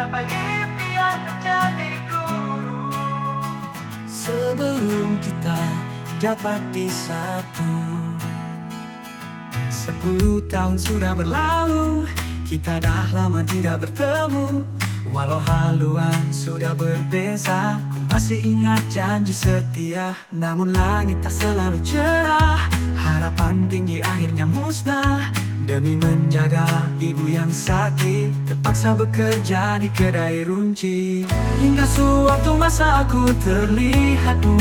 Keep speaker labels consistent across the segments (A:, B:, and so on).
A: Siapa impian menjadi guru Sebelum kita dapat disatu Sepuluh tahun sudah berlalu Kita dah lama tidak bertemu. Walau haluan sudah berbeza Ku masih ingat janji setia. Namun langit tak selalu cerah Harapan tinggi akhirnya musnah. Demi menjaga ibu yang sakit Terpaksa bekerja di kedai runci. Hingga suatu masa aku terlihatmu.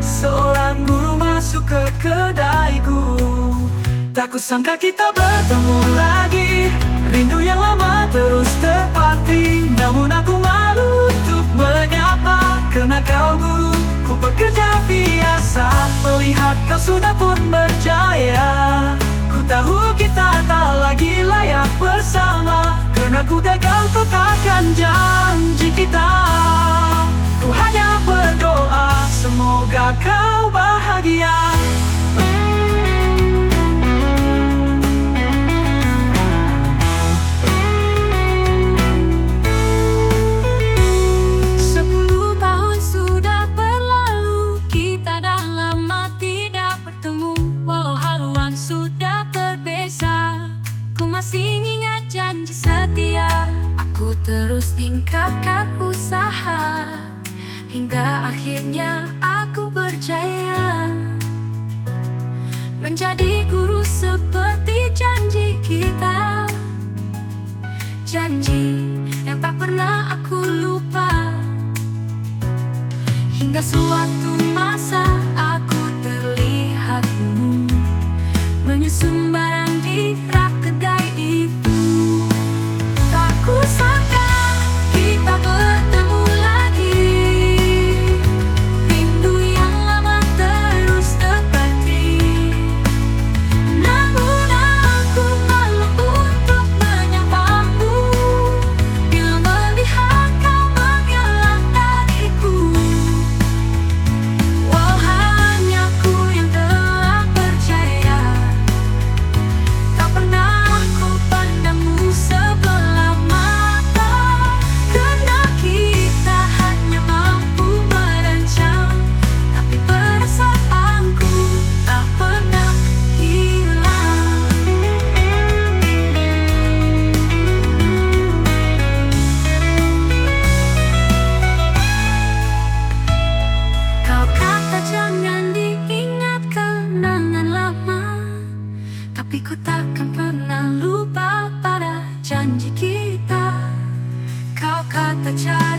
A: Seorang guru masuk ke kedaiku. Tak kusangka kita bertemu lagi. Rindu yang lama terus terpati Namun aku malu untuk menyapa. Karena kau guru, ku bekerja biasa. Melihat kau sudah pun berjaya Ku gagal tetapkan janji kita
B: Aku terus tingkatkan usaha Hingga akhirnya aku berjaya. Menjadi guru seperti janji kita. Janji yang tak pernah aku lupa. Hingga suatu Tapi ku takkan pernah lupa pada janji kita. Kau kata janji